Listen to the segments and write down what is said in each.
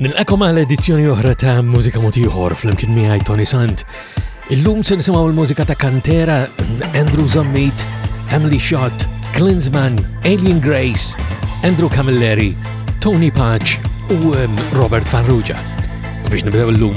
Nilqakom għal edizzjoni oħra ta' Mużika Motiħor fl-imkien miħaj Tony Sant. Illum se nisimgħu l-mużika ta' Kantera, Andrew Zammit, Emily Shot, Klinsman, Alien Grace, Andrew Camilleri, Tony Patch u um, Robert Farrugia. Biex nibdew l-lum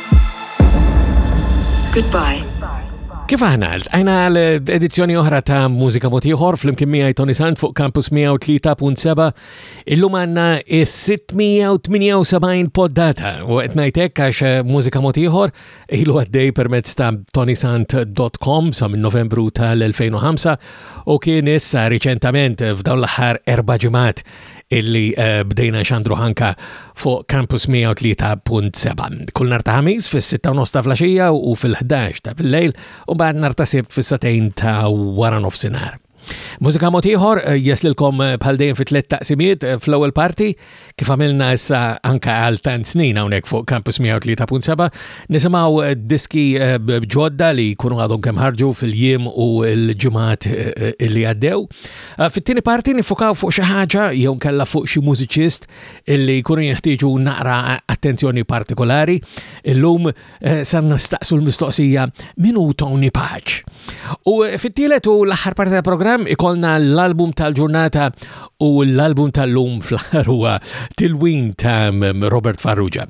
Goodbye. Kif aħna, għajna l-edizzjoni oħra ta' Mużika Motiħor fl-imkien miegħi Tony Sant fuq Campus 103.7 illum għandna is-678 poddata u qed ngħidlek għax eh, Mużika Motiħor ilu għaddej permezz ta' tonysant.com sa minn Novembru tal-2005 u kien issa riċentament f'dawn l-aħħar erba' ġimgħat eh, illi eh, bdejna xandru ħanka fuq Campus 103.7. Kull nar ta' ħamis fis-6 nofs ta' flaxija u fil-11 ta' bil-lejl u bad nar ta' sib fis-satejn ta' wara nofsinhar. Mużika motiħor eh, jaslilkom eh, bħal dejjem fi tlet taqsimiet eh, fl-ewwel parti kif għamilna issa anka għal tant snin hawnhekk fuq Campus 103.7 nisimgħu diski ġodda li jkunu għadhom kemm ħarġu fil-jiem u l-ġimgħat li għaddew. Eh, fit-tieni parti nifukaw fuq xi ħaġa jew nkella fuq xi mużiċist illi jkunu jeħtieġu naqra attenzjoni partikolari. Illum eh, se nistaqsu l-mistoqsija min hu Tony Paċ. U eh, fit-tielet u l-aħħar parti tal-programm ikolna l-album tal-ġurnata u l-album tal-lum fl-aħħar huwa Tilwin ta' Robert Farrugia.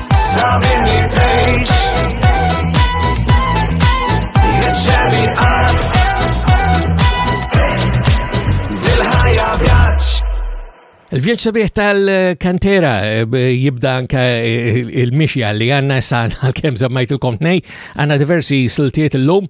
Il-vjaġġ sabiħ tal-kantera eh, jibda anka eh, il-mixja li għanna sa' għal-kem zammajt il-komtnej, għanna diversi siltiet l-lum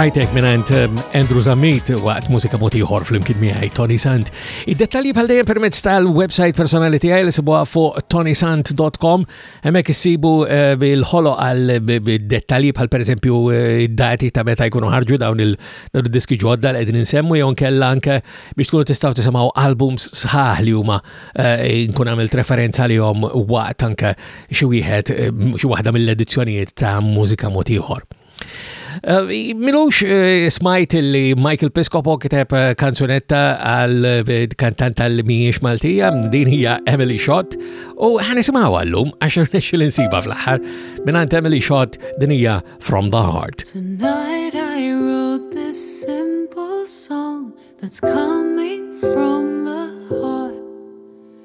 Rajtek minant um, Andrew Zammit waqt mużika motiħor fl-imkien miħaj Tony Sant. Id-dettalji bħal dejjem permezz tal-website personali tiegħi li sibuha fuq tonysant.com Hemmhekk issibu eh, l-ħoloq għal dettalji bħal pereżempju eh, id-dati ta' meta jkunu ħarġu dawn il-diski ġodda li qegħdin insemmu jew nkella anke biex tkunu tistgħu tisimgħu albums sħaħ li huma eh, nkun għamilt referenza li hom waqt anke xi wieħed xi waħda mill-edizzjonijiet ta' mużika mod ieħor. Eh, Milux eh, smajt li Michael Piscopo kiteb eh, kanzunetta għal kantant tal miex Maltija, din hija Emily Shot, u ħanisimaw għallum għax rnexxi l-insiba fl-aħħar minant Emily Shot din hija From the Heart. Tonight I wrote this simple song that's coming from the heart.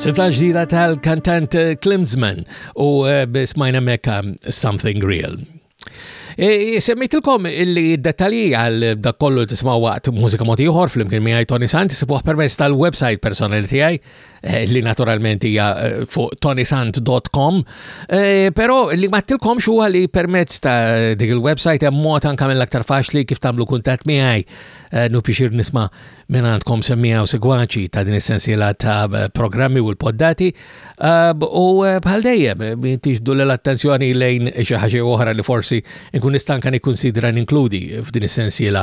Silta ġdida tal-kantant eh, Klimsman u eh, smajna mekka um, Something Real. E, e, Semmitilkom li dettalji għal dak kollu tisma' waqt mużika mod ieħor flimkien miegħi Tony Sant isibuh permezz tal-website personali tiegħi Eh, li naturalment hija eh, fuq tonisant.com, eh, però li ma tilkom huwa li permezz ta' dik il-website hemm mod anke mill-aktar faċli kif tagħmlu kuntatt miegħi nu pixir nisma' minn għandkom semmija u segwaċi ta' din is-sensiela ta' programmi u l-poddati u bħal dejjem tixdu l-attenzjoni lejn xi ħaġa oħra li forsi nkun nistanka nikkunsidra ninkludi f'din is-sensiela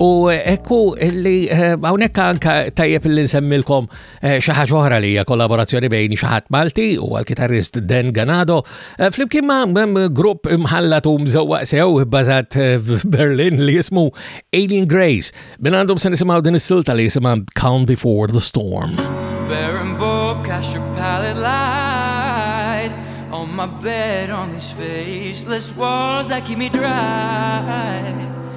U ekku li għawnek eh, anka tajjeb li nsemmilkom eh, xaħġa oħra li hija kollaborazzjoni bejn xaħat Malti u għal-kitarrist Dan Ganado eh, flimkien ma' mm, grupp imħallat u mżewwaq sew bbażat f'Berlin li jismu Alien Grace. Minn għandhom se nisimgħu din is-silta li jisimha Calm Before the Storm. Baron Bob, cash your palette light On my bed, on these faceless walls that keep me dry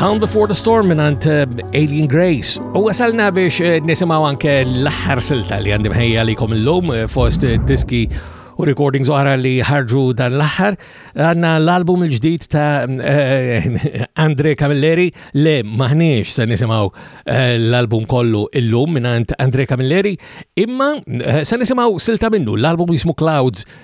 Calm Before the Storm minant eh, Alien Grace. U għasalna biex eh, nisimaw anke l-ħar silta li għandim ħejja li kom l-lum eh, fost diski u recordings oħra li ħarġu dan l-aħħar. Għanna l-album il-ġdid ta' Andre Camilleri le maħniex se nisimaw l-album kollu illum minant Andre Camilleri imma se nisimaw silta minnu l-album jismu Clouds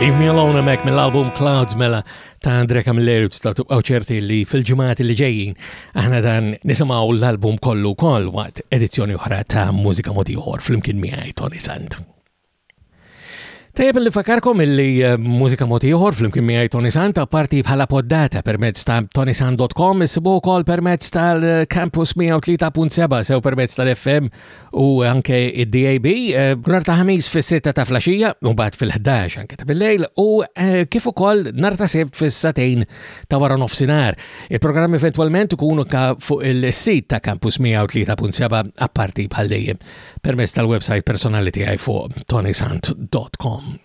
Leave Me Alone mek mill-album Clouds mela ta' Andre Camilleri ta' tubqaw ċerti li fil-ġimgħat li ġejjin aħna dan nisimgħu l-album kollu koll waqt edizzjoni oħra ta' mużika modi oħor flimkien miegħi Tony Sant. Tajab li fakarkom illi eh, mużika moti ieħor flimkien miegħi Tony Sant parti bħala poddata permezz ta' tonisan.com issibu wkoll permezz tal-Campus 103.7 sew permezz tal-FM u anke id-DAB eh, nar ta' ħamis fis-sitta ta' flaxija u mbagħad fil-11 anke ta' bil-lejl u eh, kif ukoll nar ta' sebt fis-satejn ta' wara nofsinhar. Il-programm eventwalment ikunu ka fuq il-sit ta' Campus 103.7 apparti bħal dejjem permezz tal-website personali tiegħi fuq tonisant.com.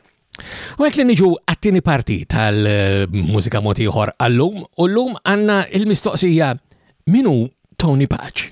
U għek li niġu għattini parti tal-mużika motiħor għallum, u l-lum għanna il-mistoqsija minu Tony Paċ.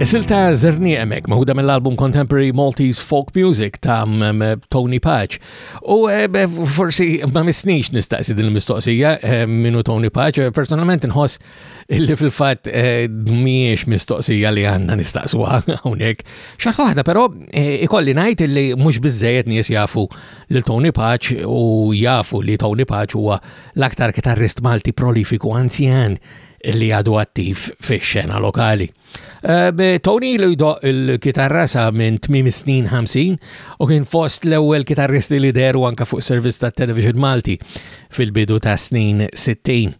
Is-silta Zerni Emek, maħuda mill-album Contemporary Maltese Folk Music ta' Tony Patch. U eh, forsi ma misnix nistaqsi din il-mistoqsija eh, minu Tony Patch, eh, personalment nħoss illi fil-fat miex mistoqsija li għanna nistaqsuha hawnhekk. Xaħta waħda, però ikolli ngħid illi mhux biżejjed nies jafu lil Tony Patch u jafu li Tony Patch huwa l-aktar kitarrist Malti prolifiku anzjan li għadu attiv fi xena lokali. Eh, Tony li jdoq il-kitarra sa minn tmim snin 50 u kien fost l-ewwel kitarristi li deru anka fuq servizz ta' television Malti fil-bidu ta' snin 60.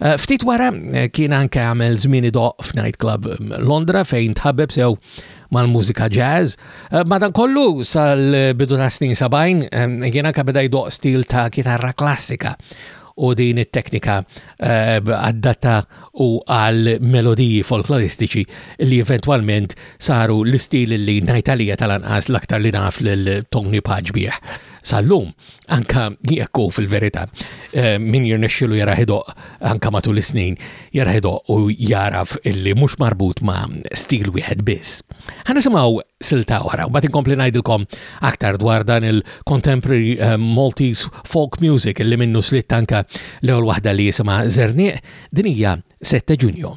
Eh, ftit wara eh, kien anke għamel żmien idoq f'nightclub mm, Londra fejn tħabbeb sew mal-mużika jazz. Eh, Madan kollu sal-bidu ta' snin 70 eh, jiena kabeda jdoq stil ta' kitarra klassika u din it-teknika għad-datta u għal melodiji folkloristiċi li eventwalment saru l-istil li najtalija tal-anqas l-aktar li naf lil Tony Paġ bih. Sallum, anka jekku fil-verità, min jirnexxilu jara ħidoq anka matul is-snin, Jarhedo u jaraf illi mhux marbut ma' stil wieħed biss. Ħa nisimgħu silta oħra, mbagħad inkompli ngħidilkom aktar dwar dan il-contemporary eh, Maltese folk music illi minnu slitt anka l-ewwel waħda li jisimha Zerniq, din hija 7 Ġunju.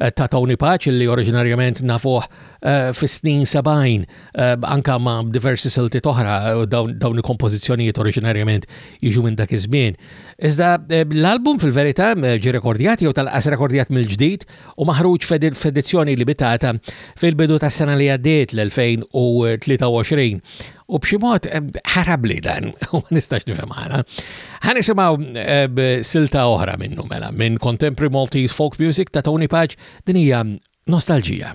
Eh, ta' Tony Paċ li oriġinarjament nafuh eh, fis-snin 70 eh, anka ma' diversi silti toħra dawn il-kompożizzjonijiet oriġinarjament jiġu minn dak iż-żmien. Iżda l-album fil-verità ġi rekordjat jew tal-qas rekordjat mill-ġdid u maħruġ f'edizzjoni limitata fil-bidu tas-sena li għaddiet l-2023 U b'xi mod ħarabli dan, u ma nistax nifhem ħana. Ħa nisimgħu eh, silta oħra minnu mela minn Contemporary Maltese Folk Music ta' Tony Paġ din hija Nostalġija.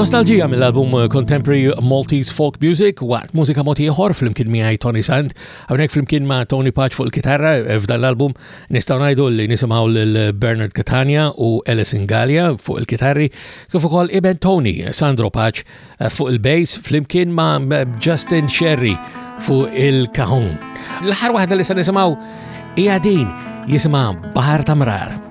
Nostalġija mill-album Contemporary Maltese Folk Music waqt mużika moti ieħor flimkien miegħi Tony Sand, hawnhekk flimkien ma' Tony Patch fuq il-kitarra eh, f'dan l-album nistgħu ngħidu li nisimgħu lil Bernard Catania u Alison Gallia fuq il-kitarri kif ukoll Iben Tony Sandro Patch fuq il-bass flimkien ma' Justin Sherry fuq il-kahun. L-ħar waħda li se nisimgħu hija din jisimha Bahar Tamrar.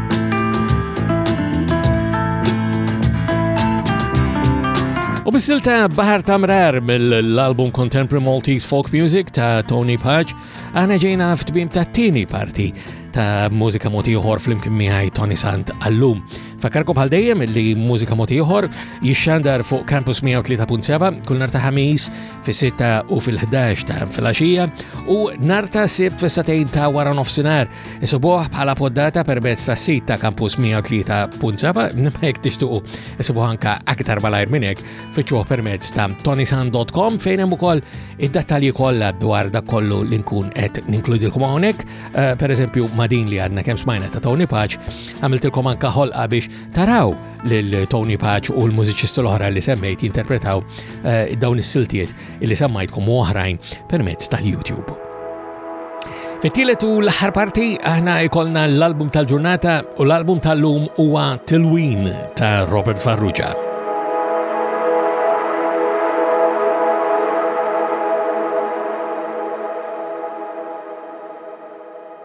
U bisil ta' Bahar Tamrar mill-album Contemporary Maltese Folk Music ta' Tony Patch, għana ġejna f'tbim ta' tini parti ta' mużika moti uħor fl-imkien miħaj Tony Sant għallum. Fakarkom bħal dejjem li mużika moti uħor jixxandar fuq Campus 103.7 kull narta ħamis fis-6 u fil-11 ta' fil-axija u narta sib fis-satejn ta' wara nofsinar Isibuh bħala poddata permezz ta' sit ta' Campus 103.7 nimmek tixtuqu isibuh anka aktar malajr minn hekk fiċuh permezz ta' tonisan.com fejn hemm ukoll id-dettalji kollha dwar dak kollu li nkun qed ninkludilkom hawnhekk. Eh, per eżempju ma' din li għadna kemm smajna ta' Tony Paċ għamiltilkom anka ħolqa biex taraw lil Tony Paċ u l-mużiċisti l-oħra li semmejt jinterpretaw eh, dawn is-siltiet li semmajtkom u oħrajn permezz tal-YouTube. Fit-tielet u l-aħħar parti aħna jkollna l-album tal-ġurnata u l-album tal-lum huwa Tilwin ta' Robert Farrugia.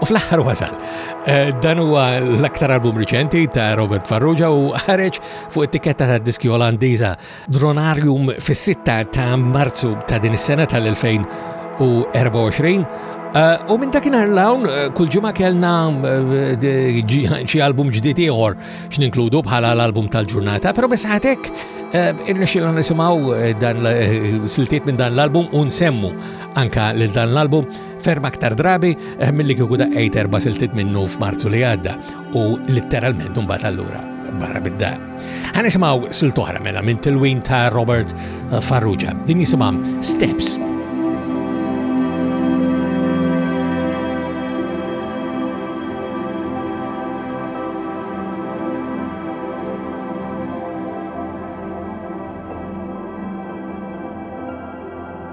U fl-aħħar wasal. Eh, dan huwa l-aktar album riċenti ta' Robert Farrugia u ħareġ fuq it-tiketta ta' diski Olandiża Dronarium fis-6 ta' Marzu ta' din is-sena tal-2024. Eh, u minn dakinhar l-hawn eh, kull ġimgħa kellna xi album ġdid ieħor x'ninkludu bħala l-album tal-ġurnata, però biss ħatek Eh, Irnexxilna nisimgħu eh, dan eh, siltiet minn dan l-album u nsemmu anka lil dan l-album ferm aktar drabi eh, milli kieku daqqejt erba' siltiet minnu f'Marzu li għadda u litteralment mbagħad allura barra bid-dar. Ħanisimgħu silt oħra mela minn tilwin ta' Robert eh, Farrugia. Din jisimha Steps.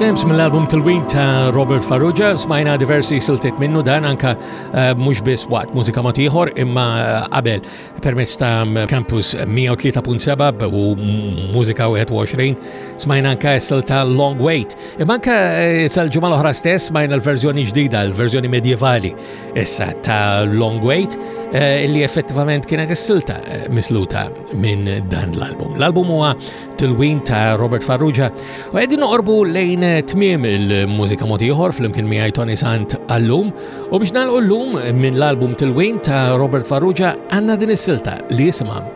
Stamps mill-album Tilwid ta' Robert Farrugia, smajna diversi siltiet minnu dan anka eh, mhux biss waqt mużika mod ieħor imma eh, qabel permezz ta' mm, Campus 103.7 u mużika 21 smajna anka s-sil ta' Long Wait. Imma anka eh, sal-ġimgħa l-oħra stess smajna l-verżjoni ġdida, l-verżjoni medjevali issa ta' Long Wait eh, li effettivament kienet is-silta eh, misluta minn dan l-album. L-album huwa tilwin ta' Robert Farrugia u qegħdin noqorbu lejn eh, tmiem il-mużika mod ieħor flimkien miegħi Tony Sant għallum u biex nagħlqu llum minn l-album tilwin ta' Robert Farrugia għandna din is-silta li jisimha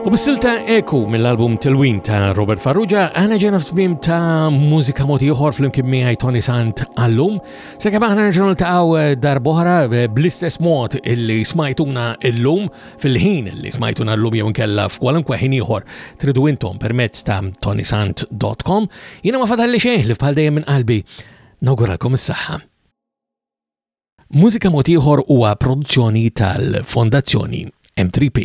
U bis-silta Eku mill-album Tilwin ta' Robert Farrugia, għana ġena f'tmim ta' mużika moti uħor fl-imkien miħaj Tony Sant għallum. Sekka maħna nġenol ta' għaw eh, darbohra eh, bl-istess mod illi smajtuna illum fil-ħin illi smajtuna illum jew nkella f'kwalunkwe ħin iħor tridu intom permezz ta' tonysant.com. Jina ma fadalli xejn li f'bħal dejjem minn qalbi. Nawguralkom s-saħħa. Mużika Mod Ieħor huwa produzzjoni tal-Fondazzjoni M3P.